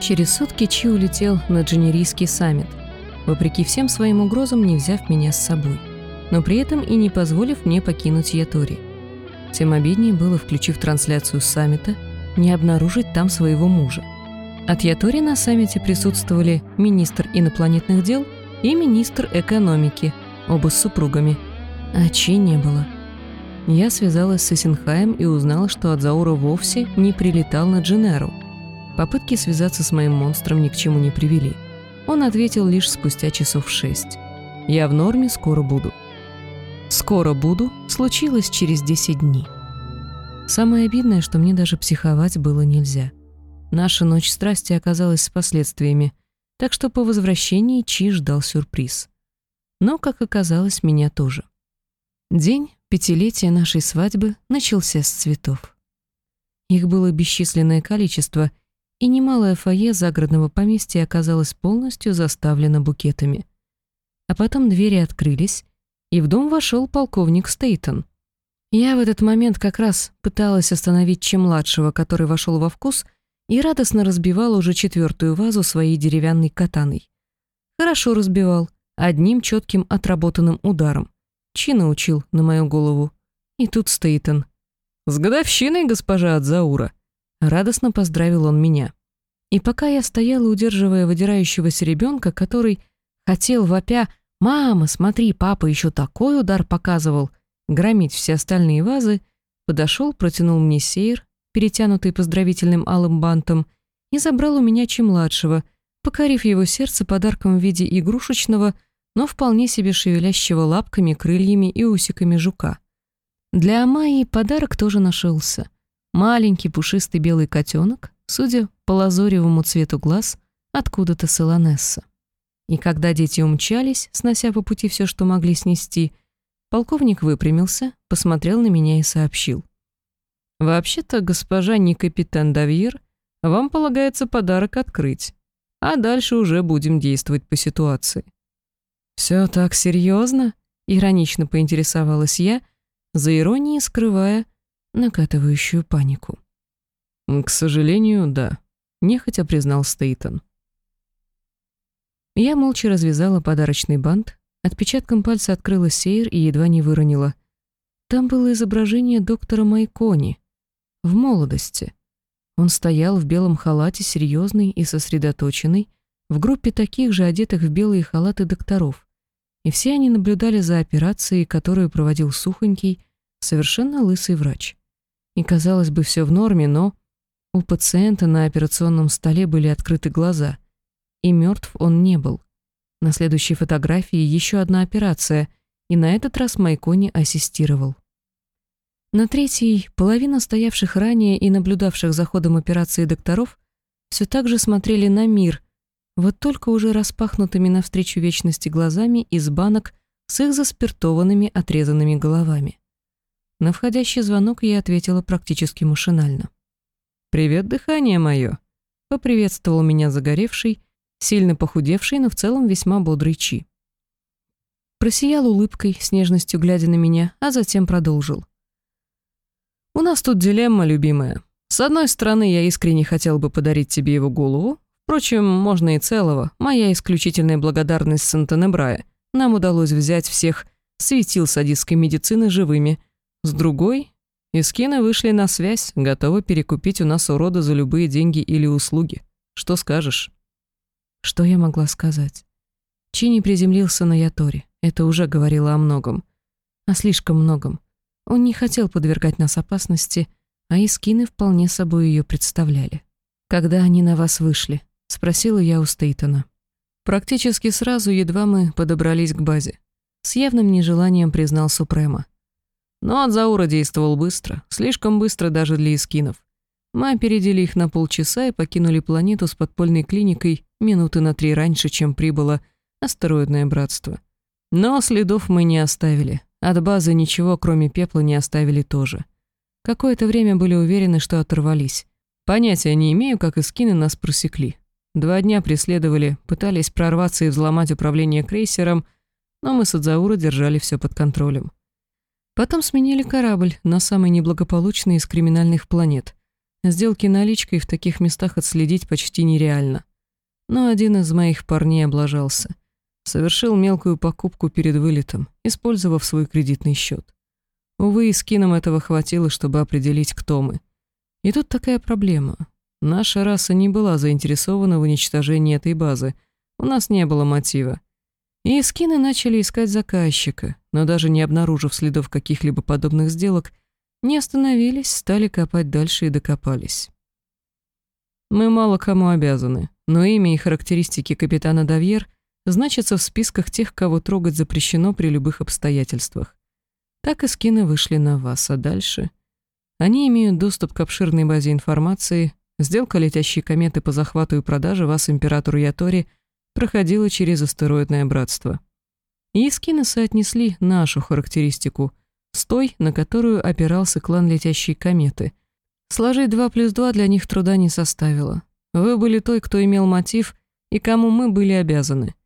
Через сутки Чи улетел на Дженерийский саммит, вопреки всем своим угрозам не взяв меня с собой, но при этом и не позволив мне покинуть Ятори. Тем обиднее было, включив трансляцию саммита, не обнаружить там своего мужа. От Ятори на саммите присутствовали министр инопланетных дел и министр экономики, оба с супругами, а Чи не было. Я связалась с Исенхаем и узнала, что Адзаура вовсе не прилетал на Дженеру. Попытки связаться с моим монстром ни к чему не привели. Он ответил лишь спустя часов шесть. «Я в норме, скоро буду». «Скоро буду» случилось через 10 дней. Самое обидное, что мне даже психовать было нельзя. Наша ночь страсти оказалась с последствиями, так что по возвращении Чи ждал сюрприз. Но, как оказалось, меня тоже. День пятилетия нашей свадьбы начался с цветов. Их было бесчисленное количество, и немалое фойе загородного поместья оказалось полностью заставлено букетами. А потом двери открылись, и в дом вошел полковник Стейтон. Я в этот момент как раз пыталась остановить Чем-младшего, который вошел во вкус, и радостно разбивала уже четвертую вазу своей деревянной катаной. Хорошо разбивал, одним четким отработанным ударом. Чи научил на мою голову. И тут Стейтон. «С годовщиной, госпожа Адзаура!» Радостно поздравил он меня. И пока я стояла, удерживая выдирающегося ребенка, который хотел вопя «Мама, смотри, папа еще такой удар показывал!» громить все остальные вазы, подошел, протянул мне сейр, перетянутый поздравительным алым бантом, и забрал у меня Чи-младшего, покорив его сердце подарком в виде игрушечного, но вполне себе шевелящего лапками, крыльями и усиками жука. Для Амайи подарок тоже нашелся. Маленький пушистый белый котенок, судя по лазоревому цвету глаз, откуда-то с Илонесса. И когда дети умчались, снося по пути все, что могли снести, полковник выпрямился, посмотрел на меня и сообщил. «Вообще-то, госпожа не капитан Давир, вам полагается подарок открыть, а дальше уже будем действовать по ситуации». «Все так серьезно?» — иронично поинтересовалась я, за иронией скрывая накатывающую панику. «К сожалению, да», — нехотя признал Стейтон. Я молча развязала подарочный бант, отпечатком пальца открыла сейр и едва не выронила. Там было изображение доктора Майкони. В молодости. Он стоял в белом халате, серьезный и сосредоточенный, в группе таких же одетых в белые халаты докторов. И все они наблюдали за операцией, которую проводил сухонький, совершенно лысый врач. И казалось бы, все в норме, но у пациента на операционном столе были открыты глаза — и мертв он не был. На следующей фотографии еще одна операция, и на этот раз Майкони ассистировал. На третьей половина стоявших ранее и наблюдавших за ходом операции докторов все так же смотрели на мир, вот только уже распахнутыми навстречу вечности глазами из банок с их заспиртованными отрезанными головами. На входящий звонок я ответила практически машинально. «Привет, дыхание мое!» — поприветствовал меня загоревший, сильно похудевший, но в целом весьма бодрый Чи. Просиял улыбкой, с нежностью глядя на меня, а затем продолжил. «У нас тут дилемма, любимая. С одной стороны, я искренне хотел бы подарить тебе его голову. Впрочем, можно и целого. Моя исключительная благодарность Сантенебрая. Нам удалось взять всех светил садистской медицины живыми. С другой, Искины вышли на связь, готовы перекупить у нас урода за любые деньги или услуги. Что скажешь?» Что я могла сказать? Чини приземлился на Яторе. Это уже говорило о многом. О слишком многом. Он не хотел подвергать нас опасности, а искины вполне собой ее представляли. «Когда они на вас вышли?» — спросила я у Стейтона. Практически сразу, едва мы подобрались к базе. С явным нежеланием признал Супрема. Но Адзаура действовал быстро, слишком быстро даже для искинов. Мы опередили их на полчаса и покинули планету с подпольной клиникой минуты на три раньше, чем прибыло астероидное братство. Но следов мы не оставили. От базы ничего, кроме пепла, не оставили тоже. Какое-то время были уверены, что оторвались. Понятия не имею, как эскины нас просекли. Два дня преследовали, пытались прорваться и взломать управление крейсером, но мы с Адзаура держали все под контролем. Потом сменили корабль на самый неблагополучный из криминальных планет, Сделки наличкой в таких местах отследить почти нереально. Но один из моих парней облажался. Совершил мелкую покупку перед вылетом, использовав свой кредитный счет. Увы, и с кином этого хватило, чтобы определить, кто мы. И тут такая проблема. Наша раса не была заинтересована в уничтожении этой базы. У нас не было мотива. И скины начали искать заказчика, но даже не обнаружив следов каких-либо подобных сделок, не остановились, стали копать дальше и докопались. Мы мало кому обязаны, но имя и характеристики капитана Давьер значатся в списках тех, кого трогать запрещено при любых обстоятельствах. Так и скины вышли на вас, а дальше... Они имеют доступ к обширной базе информации, сделка летящей кометы по захвату и продаже вас императору Ятори проходила через астероидное братство. И скины соотнесли нашу характеристику с той, на которую опирался клан летящей кометы. Сложить 2 плюс 2 для них труда не составило. Вы были той, кто имел мотив, и кому мы были обязаны.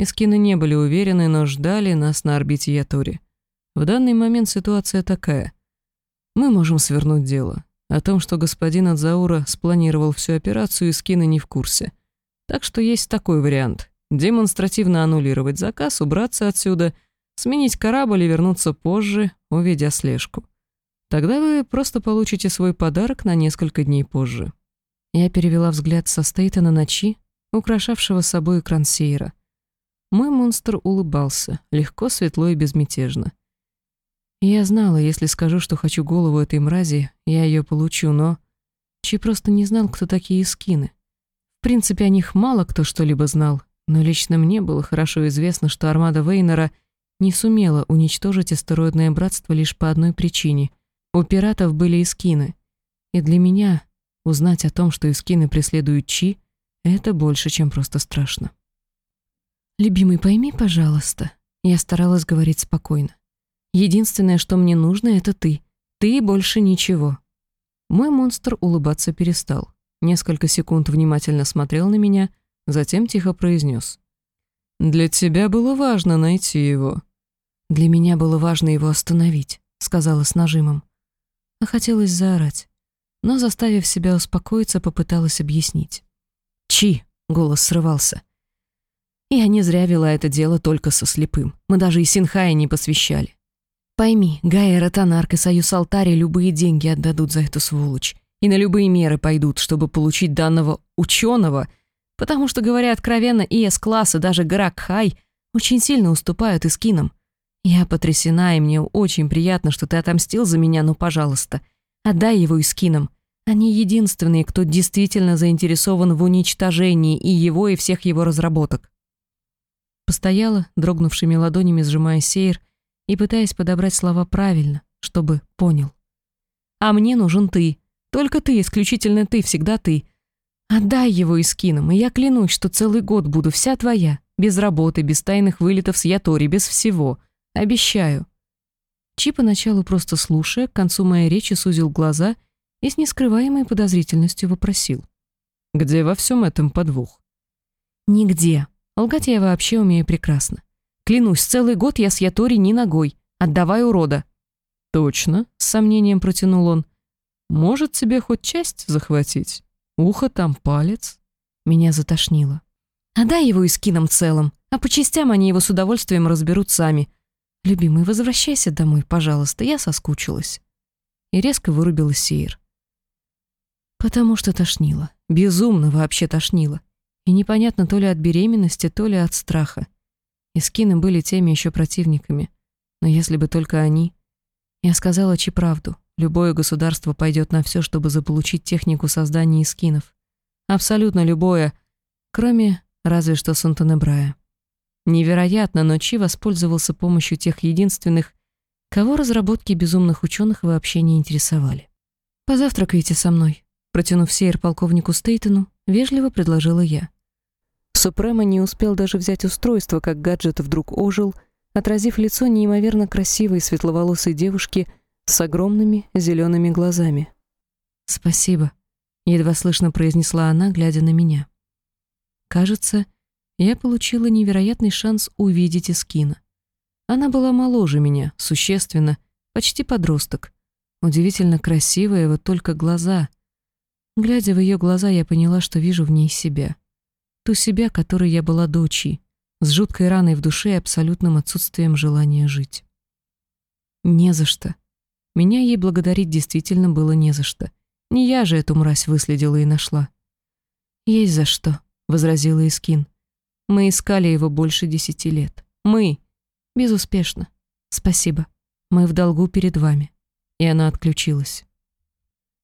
Искины не были уверены, но ждали нас на орбите Ятори. В данный момент ситуация такая. Мы можем свернуть дело. О том, что господин Адзаура спланировал всю операцию, Искины не в курсе. Так что есть такой вариант. Демонстративно аннулировать заказ, убраться отсюда, сменить корабль и вернуться позже, увидя слежку. Тогда вы просто получите свой подарок на несколько дней позже. Я перевела взгляд со Стейтона на Чи, украшавшего собой экран Сейра. Мой монстр улыбался, легко, светло и безмятежно. Я знала, если скажу, что хочу голову этой мрази, я ее получу, но... Чи просто не знал, кто такие скины. Принципе, о них мало кто что-либо знал, но лично мне было хорошо известно, что армада Вейнера не сумела уничтожить астероидное братство лишь по одной причине. У пиратов были искины. И для меня узнать о том, что искины преследуют Чи, это больше, чем просто страшно. «Любимый, пойми, пожалуйста». Я старалась говорить спокойно. «Единственное, что мне нужно, это ты. Ты больше ничего». Мой монстр улыбаться перестал. Несколько секунд внимательно смотрел на меня, затем тихо произнес. «Для тебя было важно найти его». «Для меня было важно его остановить», — сказала с нажимом. А хотелось заорать, но, заставив себя успокоиться, попыталась объяснить. «Чи!» — голос срывался. Я не зря вела это дело только со слепым. Мы даже и Синхая не посвящали. Пойми, Гайя Танарк и Союз Алтари любые деньги отдадут за эту сволочь. И на любые меры пойдут, чтобы получить данного ученого, потому что, говоря откровенно, и С-класс, и даже Гаракхай очень сильно уступают Искинам. Я потрясена, и мне очень приятно, что ты отомстил за меня, но, пожалуйста, отдай его Искинам. Они единственные, кто действительно заинтересован в уничтожении и его, и всех его разработок. Постояла, дрогнувшими ладонями сжимая сейр и пытаясь подобрать слова правильно, чтобы понял. «А мне нужен ты. Только ты, исключительно ты, всегда ты. Отдай его Искинам, и я клянусь, что целый год буду вся твоя, без работы, без тайных вылетов с Ятори, без всего. Обещаю». Чи поначалу просто слушая, к концу моей речи сузил глаза и с нескрываемой подозрительностью вопросил. «Где во всем этом подвох?» «Нигде», Лгать я вообще умею прекрасно. Клянусь, целый год я с Ятори ни ногой. Отдавай урода. Точно, с сомнением протянул он. Может тебе хоть часть захватить? Ухо там, палец. Меня затошнило. Отдай его и скинам целым, а по частям они его с удовольствием разберут сами. Любимый, возвращайся домой, пожалуйста, я соскучилась. И резко вырубила Сейр. Потому что тошнило. Безумно вообще тошнило. И непонятно то ли от беременности, то ли от страха. Искины были теми еще противниками. Но если бы только они... Я сказала Чи правду. Любое государство пойдет на все, чтобы заполучить технику создания искинов. Абсолютно любое, кроме разве что Сантанебрая. Невероятно, но Чи воспользовался помощью тех единственных, кого разработки безумных ученых вообще не интересовали. «Позавтракайте со мной», протянув сейр полковнику Стейтону, вежливо предложила я. Супрема не успел даже взять устройство, как гаджет вдруг ожил, отразив лицо неимоверно красивой светловолосой девушки с огромными зелеными глазами. «Спасибо», — едва слышно произнесла она, глядя на меня. «Кажется, я получила невероятный шанс увидеть Искина. Она была моложе меня, существенно, почти подросток. Удивительно красивая, вот только глаза. Глядя в ее глаза, я поняла, что вижу в ней себя. Ту себя, которой я была до с жуткой раной в душе и абсолютным отсутствием желания жить. Не за что. Меня ей благодарить действительно было не за что. Не я же эту мразь выследила и нашла. «Есть за что», — возразила Искин. «Мы искали его больше десяти лет. Мы. Безуспешно. Спасибо. Мы в долгу перед вами». И она отключилась.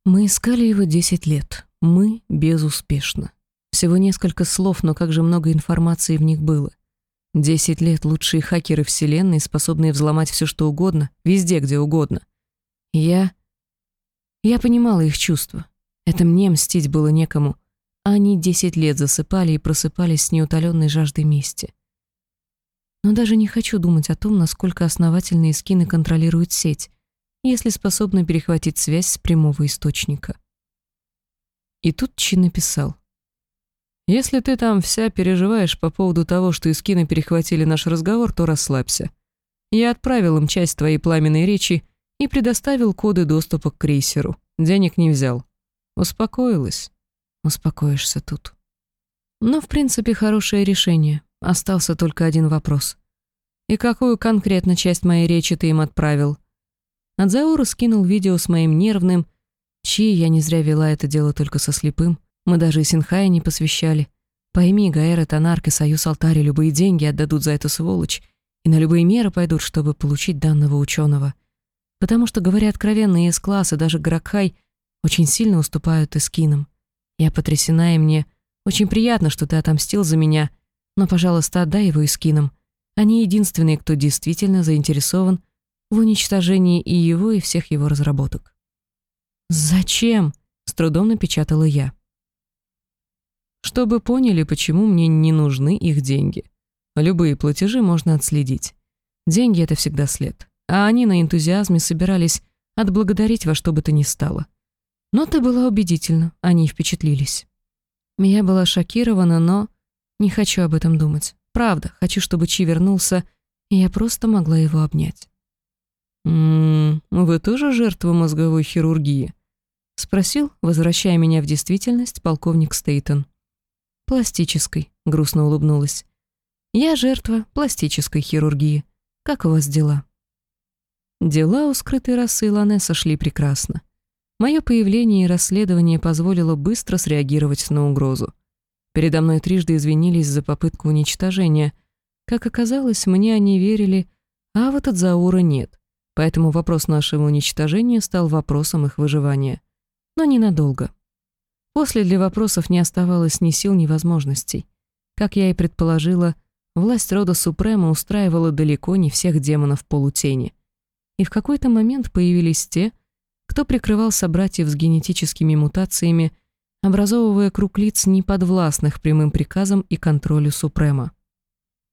Мы искали его десять лет. Мы безуспешно. Всего несколько слов, но как же много информации в них было. Десять лет лучшие хакеры Вселенной, способные взломать все что угодно, везде, где угодно. Я... Я понимала их чувства. Это мне мстить было некому. Они десять лет засыпали и просыпались с неутоленной жаждой мести. Но даже не хочу думать о том, насколько основательные скины контролируют сеть, если способны перехватить связь с прямого источника. И тут Чи написал. Если ты там вся переживаешь по поводу того, что Искины перехватили наш разговор, то расслабься. Я отправил им часть твоей пламенной речи и предоставил коды доступа к крейсеру. Денег не взял. Успокоилась? Успокоишься тут. Но, в принципе, хорошее решение. Остался только один вопрос. И какую конкретно часть моей речи ты им отправил? Адзаура скинул видео с моим нервным, чьи я не зря вела это дело только со слепым, мы даже и Синхая не посвящали. Пойми, Гаэра, Танарк и Союз Алтари любые деньги отдадут за эту сволочь и на любые меры пойдут, чтобы получить данного ученого. Потому что, говоря откровенно, С-класс даже Гракхай очень сильно уступают Эскинам. Я потрясена, и мне очень приятно, что ты отомстил за меня, но, пожалуйста, отдай его Эскинам. Они единственные, кто действительно заинтересован в уничтожении и его, и всех его разработок. «Зачем?» — с трудом напечатала я чтобы поняли, почему мне не нужны их деньги. Любые платежи можно отследить. Деньги — это всегда след. А они на энтузиазме собирались отблагодарить во что бы то ни стало. Но ты была убедительна, они впечатлились. Я была шокирована, но не хочу об этом думать. Правда, хочу, чтобы Чи вернулся, и я просто могла его обнять. «М -м, «Вы тоже жертва мозговой хирургии?» — спросил, возвращая меня в действительность, полковник Стейтон. «Пластической», — грустно улыбнулась. «Я жертва пластической хирургии. Как у вас дела?» Дела у скрытой расы Ланесса шли прекрасно. Мое появление и расследование позволило быстро среагировать на угрозу. Передо мной трижды извинились за попытку уничтожения. Как оказалось, мне они верили, а вот от Заура нет. Поэтому вопрос нашего уничтожения стал вопросом их выживания. Но ненадолго. После для вопросов не оставалось ни сил, ни возможностей. Как я и предположила, власть рода Супрема устраивала далеко не всех демонов полутени. И в какой-то момент появились те, кто прикрывал собратьев с генетическими мутациями, образовывая круг лиц неподвластных прямым приказам и контролю Супрема.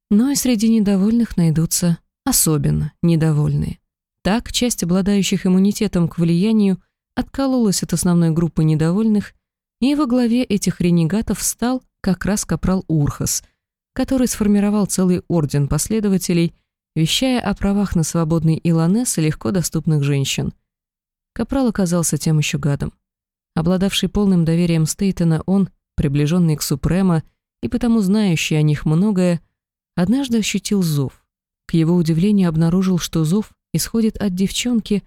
Но и среди недовольных найдутся особенно недовольные. Так, часть обладающих иммунитетом к влиянию откололась от основной группы недовольных и во главе этих ренегатов стал как раз капрал Урхас, который сформировал целый орден последователей, вещая о правах на свободный Илонес и легко доступных женщин. Капрал оказался тем еще гадом. Обладавший полным доверием Стейтона, он, приближенный к Супрема и потому знающий о них многое, однажды ощутил зов. К его удивлению обнаружил, что зов исходит от девчонки,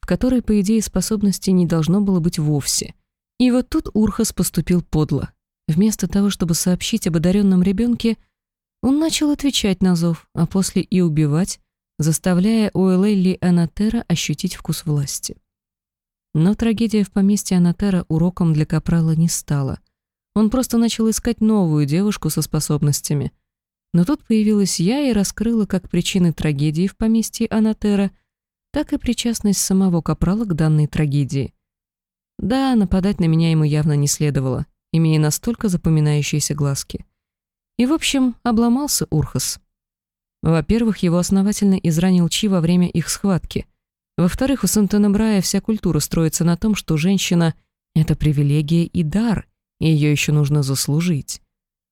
в которой, по идее, способности не должно было быть вовсе — и вот тут Урхас поступил подло. Вместо того, чтобы сообщить об одаренном ребенке, он начал отвечать на зов, а после и убивать, заставляя Уэллелли Анатера ощутить вкус власти. Но трагедия в поместье Анатера уроком для Капрала не стала. Он просто начал искать новую девушку со способностями. Но тут появилась я и раскрыла как причины трагедии в поместье Анатера, так и причастность самого Капрала к данной трагедии. Да, нападать на меня ему явно не следовало, имея настолько запоминающиеся глазки. И, в общем, обломался Урхас. Во-первых, его основательно изранил Чи во время их схватки. Во-вторых, у Сантенебрая вся культура строится на том, что женщина — это привилегия и дар, и ее еще нужно заслужить.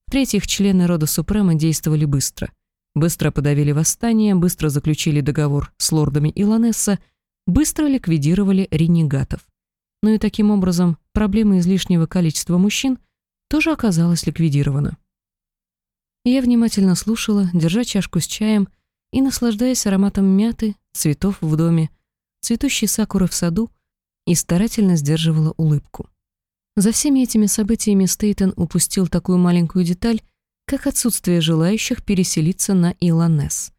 В-третьих, члены рода Супрема действовали быстро. Быстро подавили восстание, быстро заключили договор с лордами Илонесса, быстро ликвидировали ренегатов ну и таким образом проблема излишнего количества мужчин тоже оказалась ликвидирована. Я внимательно слушала, держа чашку с чаем и наслаждаясь ароматом мяты, цветов в доме, цветущей сакуры в саду и старательно сдерживала улыбку. За всеми этими событиями Стейтон упустил такую маленькую деталь, как отсутствие желающих переселиться на Илонес.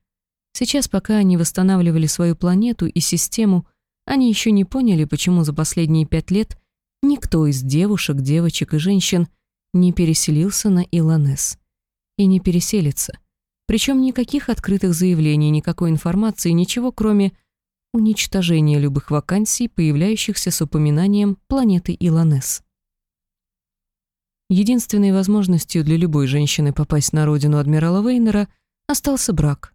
Сейчас, пока они восстанавливали свою планету и систему, они еще не поняли, почему за последние пять лет никто из девушек, девочек и женщин не переселился на Илонес и не переселится. Причем никаких открытых заявлений, никакой информации, ничего кроме уничтожения любых вакансий, появляющихся с упоминанием планеты Илонес. Единственной возможностью для любой женщины попасть на родину адмирала Вейнера остался брак.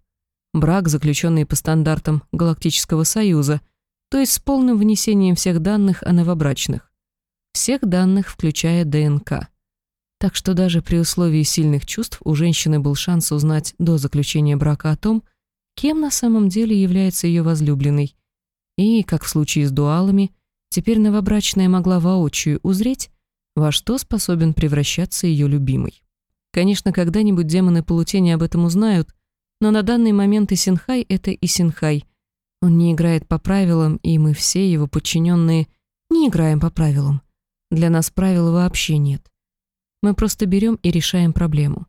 Брак, заключенный по стандартам Галактического Союза, то есть с полным внесением всех данных о новобрачных. Всех данных, включая ДНК. Так что даже при условии сильных чувств у женщины был шанс узнать до заключения брака о том, кем на самом деле является ее возлюбленный. И, как в случае с дуалами, теперь новобрачная могла воочию узреть, во что способен превращаться ее любимый. Конечно, когда-нибудь демоны полутени об этом узнают, но на данный момент Исинхай — это Исинхай. Он не играет по правилам, и мы все, его подчиненные, не играем по правилам. Для нас правил вообще нет. Мы просто берем и решаем проблему.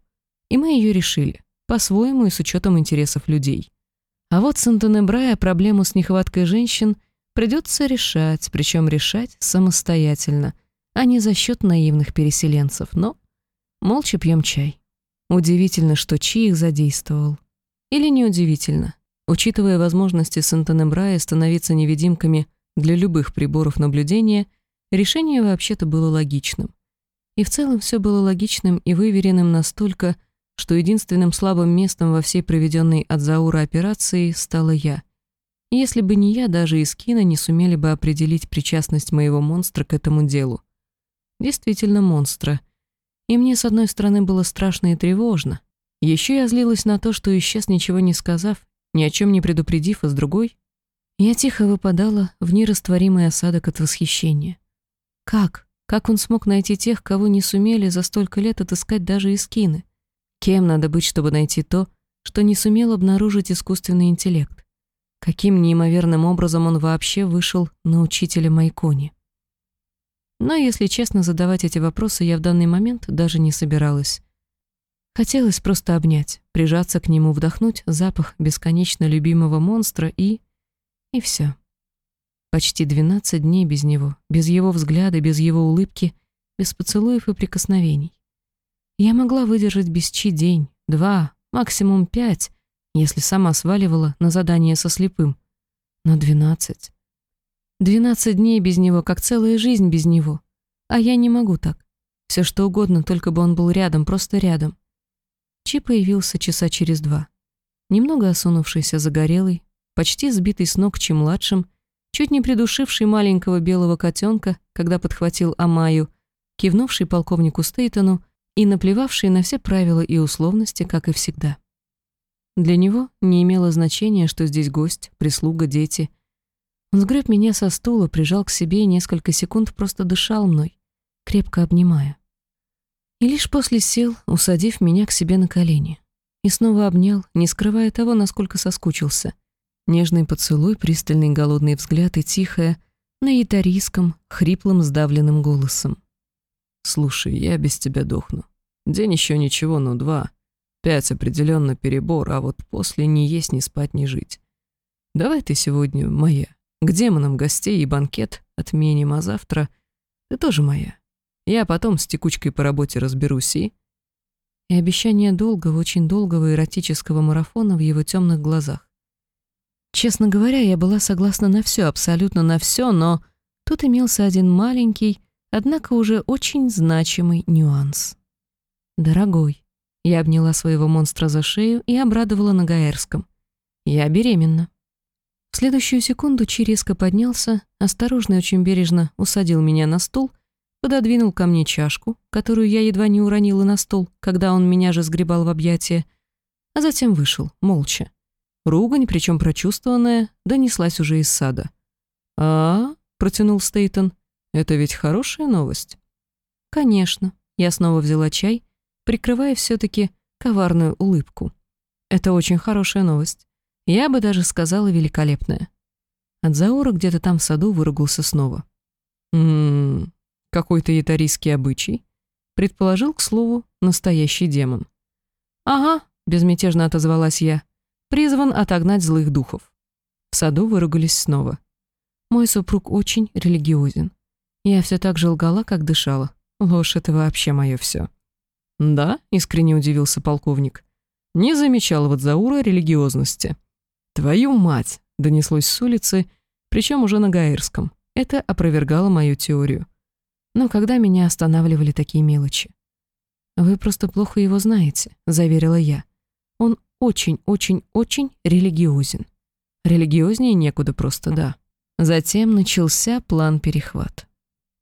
И мы ее решили, по-своему и с учетом интересов людей. А вот с Антонебрая проблему с нехваткой женщин придется решать, причем решать самостоятельно, а не за счет наивных переселенцев, но молча пьем чай. Удивительно, что Чи их задействовал. Или неудивительно, учитывая возможности Сантенебрая становиться невидимками для любых приборов наблюдения, решение вообще-то было логичным. И в целом все было логичным и выверенным настолько, что единственным слабым местом во всей проведенной от Заура операции стала я. Если бы не я, даже из кино не сумели бы определить причастность моего монстра к этому делу. Действительно монстра. И мне, с одной стороны, было страшно и тревожно. Еще я злилась на то, что исчез, ничего не сказав, ни о чем не предупредив, а с другой... Я тихо выпадала в нерастворимый осадок от восхищения. Как? Как он смог найти тех, кого не сумели за столько лет отыскать даже искины? Кем надо быть, чтобы найти то, что не сумел обнаружить искусственный интеллект? Каким неимоверным образом он вообще вышел на учителя Майкони? Но, если честно, задавать эти вопросы я в данный момент даже не собиралась. Хотелось просто обнять, прижаться к нему, вдохнуть запах бесконечно любимого монстра и... и все. Почти 12 дней без него, без его взгляда, без его улыбки, без поцелуев и прикосновений. Я могла выдержать без Чи день, два, максимум пять, если сама сваливала на задание со слепым. Но 12. 12 дней без него, как целая жизнь без него. А я не могу так. Все что угодно, только бы он был рядом, просто рядом. Чи появился часа через два. Немного осунувшийся, загорелый, почти сбитый с ног Чи-младшим, чуть не придушивший маленького белого котенка, когда подхватил Амаю, кивнувший полковнику Стейтону и наплевавший на все правила и условности, как и всегда. Для него не имело значения, что здесь гость, прислуга, дети. Он сгреб меня со стула, прижал к себе и несколько секунд просто дышал мной, крепко обнимая. И лишь после сел, усадив меня к себе на колени. И снова обнял, не скрывая того, насколько соскучился. Нежный поцелуй, пристальный голодный взгляд и тихое, на ятарийском, хриплым, сдавленным голосом. «Слушай, я без тебя дохну. День еще ничего, но два. Пять определенно перебор, а вот после ни есть, ни спать, ни жить. Давай ты сегодня моя. К демонам гостей и банкет отменим, а завтра ты тоже моя. Я потом с текучкой по работе разберусь и...» И обещание долгого, очень долгого эротического марафона в его темных глазах. Честно говоря, я была согласна на все, абсолютно на все, но тут имелся один маленький, однако уже очень значимый нюанс. «Дорогой», — я обняла своего монстра за шею и обрадовала на гаэрском. «Я беременна». В следующую секунду Чи резко поднялся, осторожно и очень бережно усадил меня на стул, пододвинул ко мне чашку, которую я едва не уронила на стол, когда он меня же сгребал в объятия, а затем вышел, молча. Ругань, причем прочувствованная, донеслась уже из сада. а, протянул Стейтон. Это ведь хорошая новость?» «Конечно». Я снова взяла чай, прикрывая все-таки коварную улыбку. «Это очень хорошая новость. Я бы даже сказала великолепная». От Заура где-то там в саду выругался снова. «Ммм, какой-то ятарийский обычай?» Предположил, к слову, настоящий демон. «Ага», — безмятежно отозвалась я, призван отогнать злых духов. В саду выругались снова. Мой супруг очень религиозен. Я все так же лгала, как дышала. Ложь — это вообще мое все. «Да?» — искренне удивился полковник. «Не замечал в Адзаура религиозности». «Твою мать!» — донеслось с улицы, причем уже на гаэрском. Это опровергало мою теорию. Но когда меня останавливали такие мелочи? «Вы просто плохо его знаете», — заверила я. «Он очень-очень-очень религиозен. Религиознее некуда просто, да». Затем начался план перехват.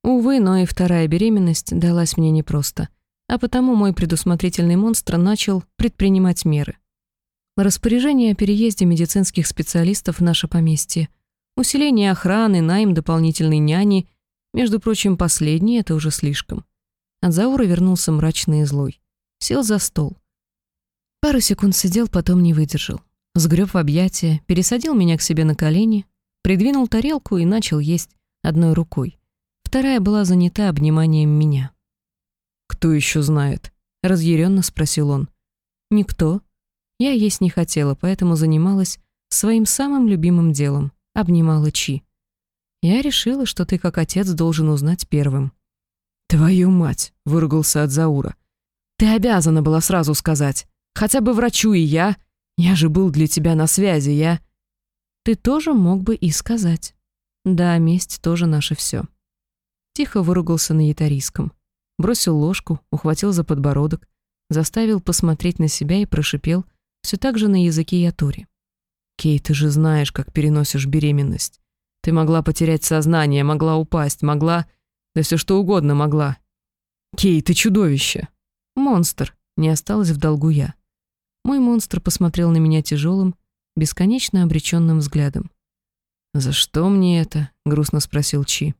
Увы, но и вторая беременность далась мне непросто, а потому мой предусмотрительный монстр начал предпринимать меры. Распоряжение о переезде медицинских специалистов в наше поместье, усиление охраны, найм дополнительной няни, между прочим, последнее — это уже слишком. От Заура вернулся мрачный и злой. Сел за стол. Пару секунд сидел, потом не выдержал. Сгреб в объятия, пересадил меня к себе на колени, придвинул тарелку и начал есть одной рукой. Вторая была занята обниманием меня. «Кто еще знает?» — разъяренно спросил он. «Никто. Я есть не хотела, поэтому занималась своим самым любимым делом — обнимала Чи. Я решила, что ты как отец должен узнать первым». «Твою мать!» — выругался от Заура. «Ты обязана была сразу сказать. Хотя бы врачу и я. Я же был для тебя на связи, я...» «Ты тоже мог бы и сказать. Да, месть тоже наше все. Тихо выругался на ятарийском. Бросил ложку, ухватил за подбородок, заставил посмотреть на себя и прошипел все так же на языке ятори. «Кей, ты же знаешь, как переносишь беременность. Ты могла потерять сознание, могла упасть, могла... Да все что угодно могла. Кей, ты чудовище!» «Монстр!» — не осталось в долгу я. Мой монстр посмотрел на меня тяжелым, бесконечно обреченным взглядом. «За что мне это?» — грустно спросил Чи.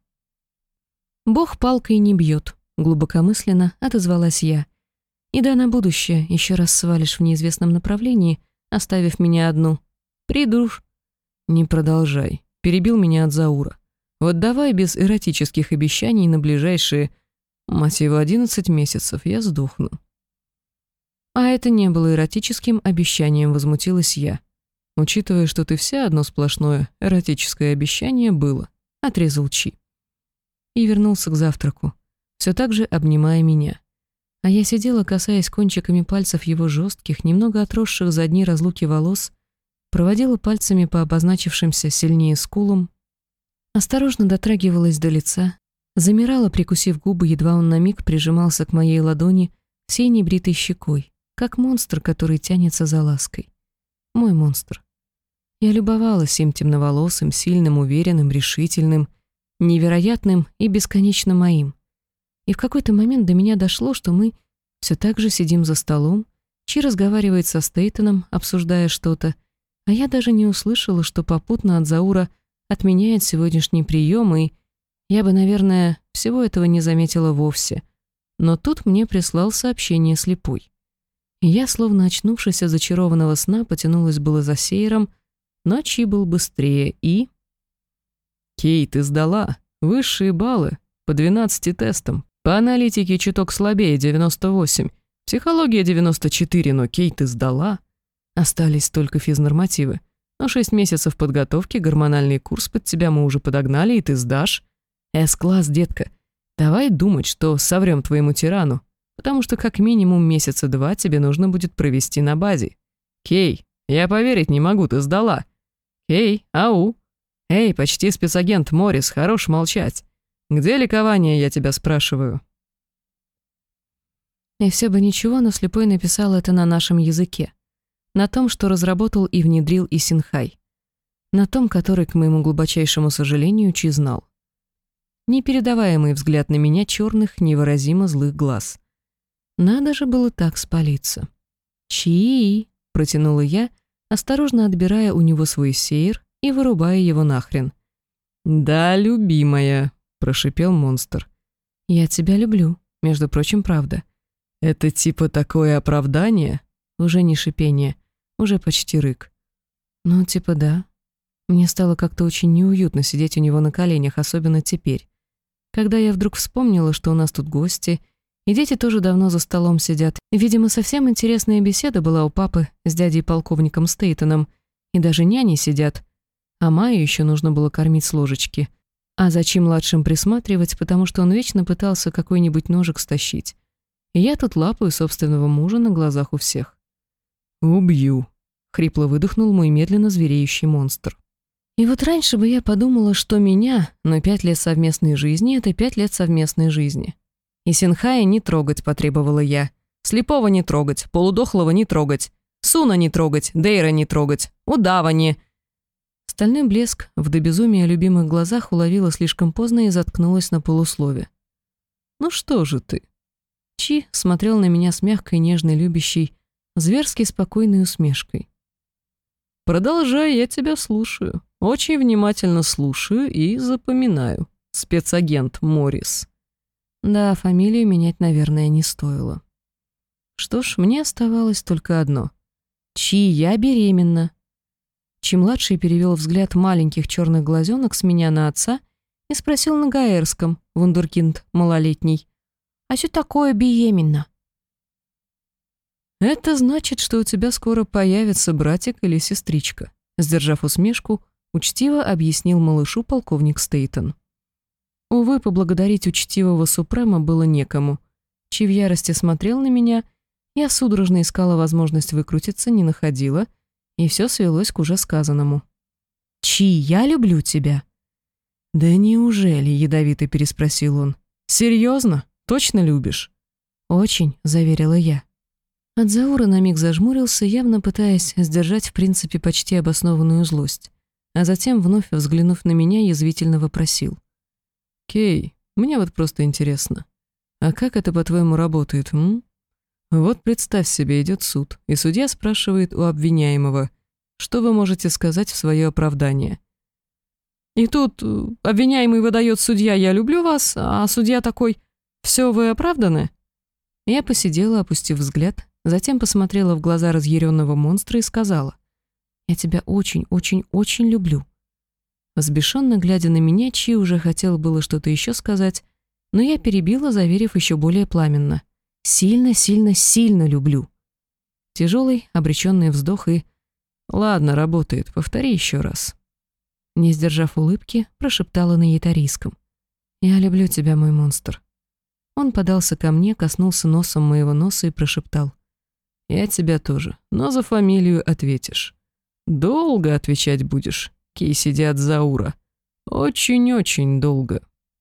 «Бог палкой не бьет», — глубокомысленно отозвалась я. «И да на будущее еще раз свалишь в неизвестном направлении, оставив меня одну. Придуш». «Не продолжай», — перебил меня от Заура. «Вот давай без эротических обещаний на ближайшие, мать одиннадцать месяцев я сдохну». «А это не было эротическим обещанием», — возмутилась я. «Учитывая, что ты вся одно сплошное эротическое обещание было», — отрезал Чи и вернулся к завтраку, все так же обнимая меня. А я сидела, касаясь кончиками пальцев его жестких, немного отросших за дни разлуки волос, проводила пальцами по обозначившимся сильнее скулам, осторожно дотрагивалась до лица, замирала, прикусив губы, едва он на миг прижимался к моей ладони всей небритой щекой, как монстр, который тянется за лаской. Мой монстр. Я любовалась им темноволосым, сильным, уверенным, решительным, невероятным и бесконечно моим. И в какой-то момент до меня дошло, что мы все так же сидим за столом, Чи разговаривает со Стейтоном, обсуждая что-то, а я даже не услышала, что попутно от Заура отменяет сегодняшний прием, и я бы, наверное, всего этого не заметила вовсе. Но тут мне прислал сообщение слепой. Я, словно очнувшись от зачарованного сна, потянулась было за сейером, но Чи был быстрее и... «Кей, ты сдала. Высшие баллы. По 12 тестам. По аналитике чуток слабее 98. Психология 94, но Кей, ты сдала. Остались только физнормативы. Но 6 месяцев подготовки, гормональный курс под тебя мы уже подогнали, и ты сдашь. С-класс, детка. Давай думать, что соврем твоему тирану, потому что как минимум месяца два тебе нужно будет провести на базе. Кей, я поверить не могу, ты сдала. Кей, ау. «Эй, почти спецагент Моррис, хорош молчать. Где ликование, я тебя спрашиваю?» И все бы ничего, но слепой написал это на нашем языке. На том, что разработал и внедрил Исинхай. На том, который, к моему глубочайшему сожалению, Чи знал. Непередаваемый взгляд на меня черных, невыразимо злых глаз. Надо же было так спалиться. «Чи!» — протянула я, осторожно отбирая у него свой сейр и вырубая его нахрен. «Да, любимая», — прошипел монстр. «Я тебя люблю, между прочим, правда». «Это типа такое оправдание?» Уже не шипение, уже почти рык. «Ну, типа да». Мне стало как-то очень неуютно сидеть у него на коленях, особенно теперь. Когда я вдруг вспомнила, что у нас тут гости, и дети тоже давно за столом сидят, видимо, совсем интересная беседа была у папы с дядей-полковником Стейтоном, и даже няни сидят, а Майю еще нужно было кормить с ложечки — а зачем младшим присматривать, потому что он вечно пытался какой-нибудь ножик стащить. И я тут лапаю собственного мужа на глазах у всех. «Убью», — хрипло выдохнул мой медленно звереющий монстр. И вот раньше бы я подумала, что меня, но пять лет совместной жизни — это пять лет совместной жизни. И Синхая не трогать потребовала я. Слепого не трогать, полудохлого не трогать, Суна не трогать, Дейра не трогать, Удава не... Стальной блеск в до безумия любимых глазах уловила слишком поздно и заткнулась на полуслове. «Ну что же ты?» Чи смотрел на меня с мягкой, нежной, любящей, зверски спокойной усмешкой. «Продолжай, я тебя слушаю. Очень внимательно слушаю и запоминаю. Спецагент Моррис». Да, фамилию менять, наверное, не стоило. Что ж, мне оставалось только одно. Чи я беременна. Чи-младший перевел взгляд маленьких черных глазенок с меня на отца и спросил на гаэрском, вундеркинд малолетний. «А что такое беременна?» «Это значит, что у тебя скоро появится братик или сестричка», сдержав усмешку, учтиво объяснил малышу полковник Стейтон. Увы, поблагодарить учтивого Супрема было некому. Чи в ярости смотрел на меня, я судорожно искала возможность выкрутиться, не находила — и все свелось к уже сказанному. «Чи, я люблю тебя». «Да неужели?» — ядовито переспросил он. «Серьезно? Точно любишь?» «Очень», — заверила я. Адзаура на миг зажмурился, явно пытаясь сдержать в принципе почти обоснованную злость, а затем, вновь взглянув на меня, язвительно вопросил. «Кей, мне вот просто интересно, а как это, по-твоему, работает, м? Вот представь себе, идет суд, и судья спрашивает у обвиняемого, что вы можете сказать в свое оправдание. И тут э, обвиняемый выдает судья «я люблю вас», а судья такой «все, вы оправданы?» Я посидела, опустив взгляд, затем посмотрела в глаза разъяренного монстра и сказала «Я тебя очень-очень-очень люблю». Взбешенно глядя на меня, Чи уже хотел было что-то еще сказать, но я перебила, заверив еще более пламенно. Сильно, сильно, сильно люблю. Тяжелый, обреченный вздох и... Ладно, работает, повтори еще раз. Не сдержав улыбки, прошептала на ятарийском. «Я люблю тебя, мой монстр». Он подался ко мне, коснулся носом моего носа и прошептал. «Я тебя тоже, но за фамилию ответишь. Долго отвечать будешь, Кейси Диадзаура. Очень-очень долго».